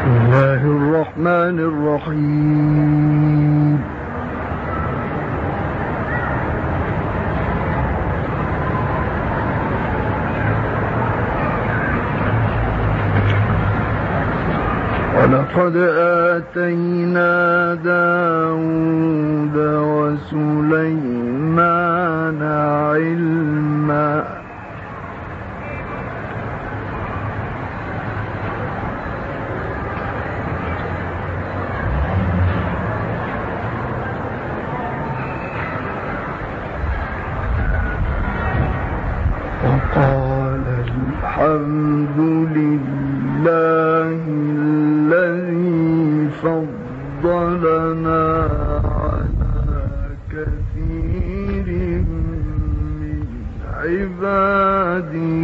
بسم الله الرحمن الرحيم. ولقد آتينا داود من عباده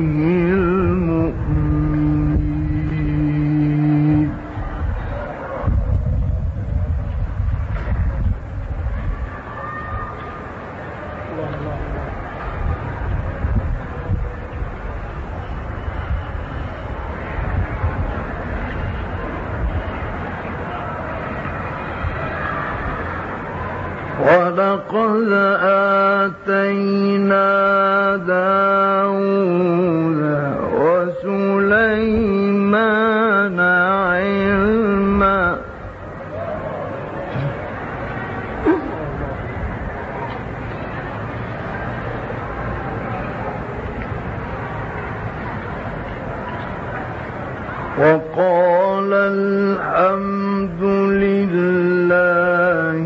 ولقد آتينا داود وسليمان علما. وقال الحمد لله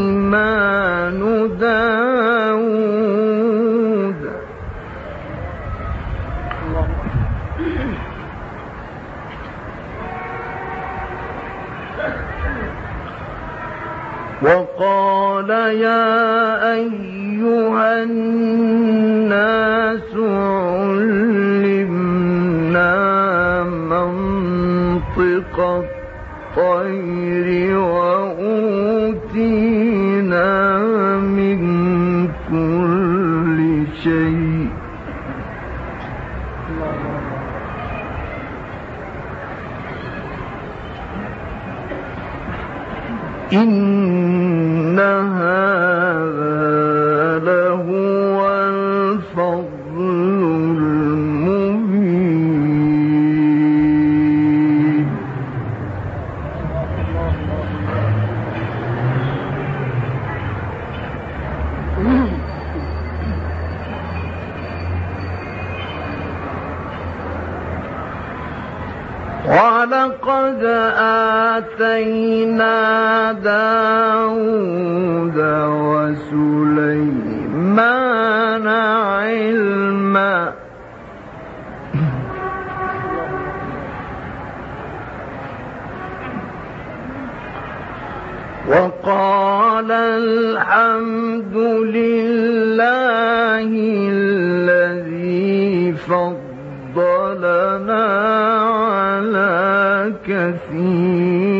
وقال يا أيها الناس علمنا منطق الطير وأوتينا من كل شيء. إن ولقد آتينا داود وسليمان علما. وقال الحمد لله الذي فضلنا كثير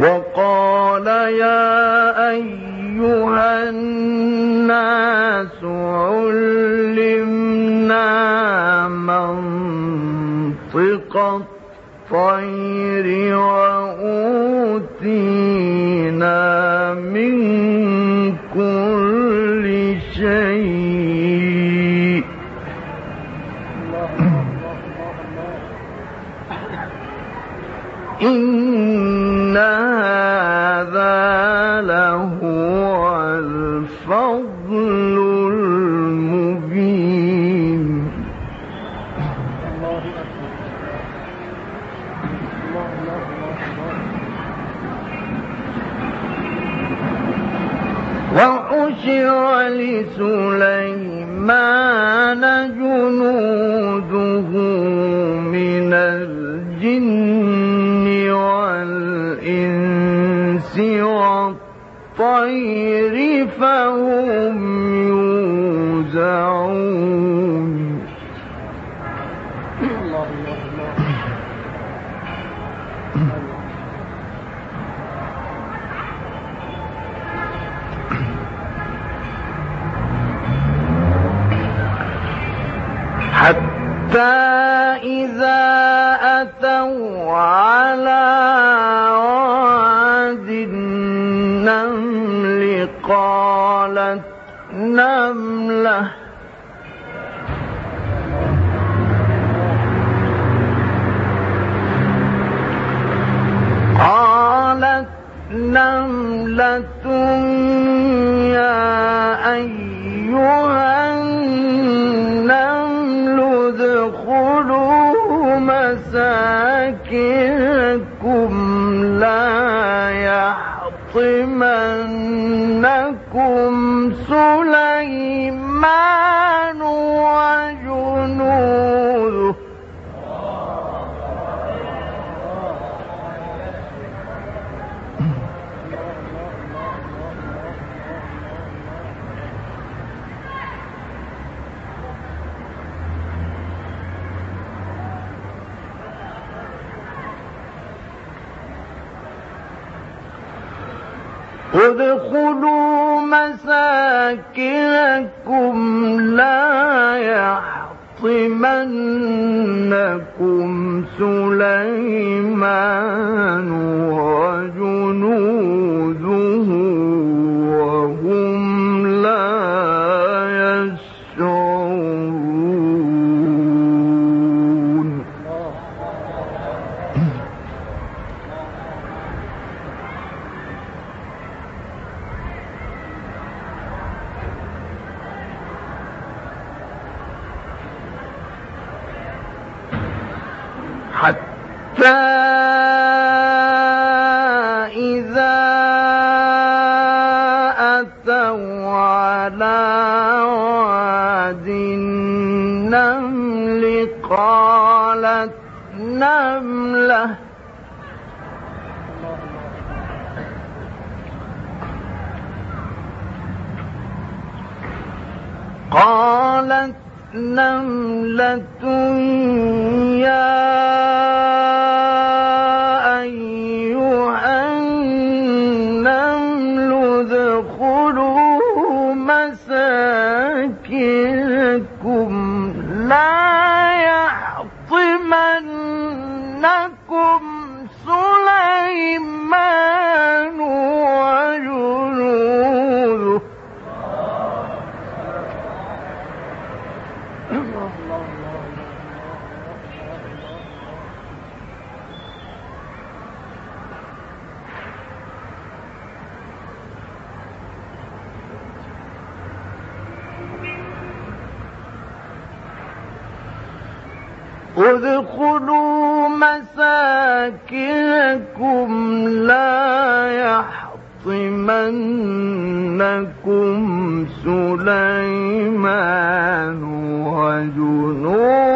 وقال يا أيها الناس علمنا منطق الطير وأوتينا من كل شيء. إن وحشر لسليمان جنوده حتى إذا أتوا على واد النمل قالت نملة قالت نملة يحطمنكم ادخلوا مساكنكم لا يحطمنكم سليمان وجنوده أتوا على النمل قالت نملة قالت نملة يا ادخلوا مساكنكم لا يحطمنكم سليمان وجنوده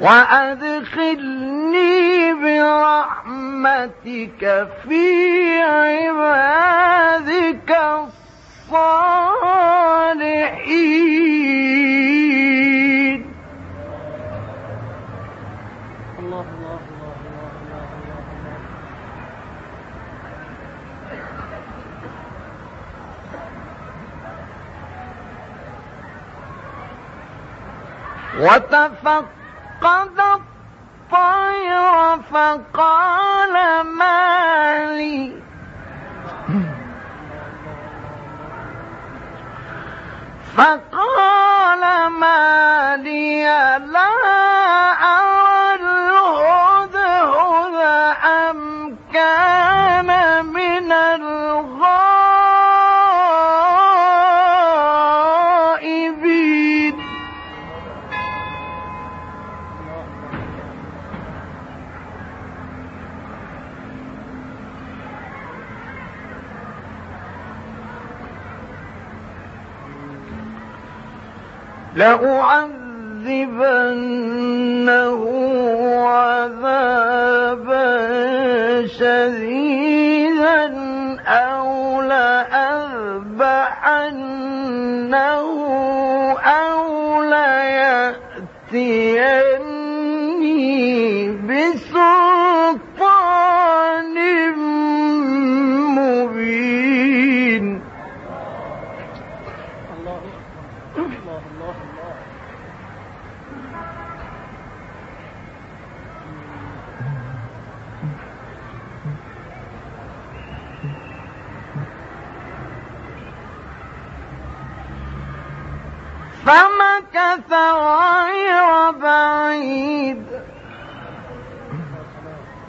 وأدخلني برحمتك في عبادك الصالحين. الله الله وتفق فقد الطير فقال ما لي؟ فقال ما لأعذبنه عذابا شديدا. بعيد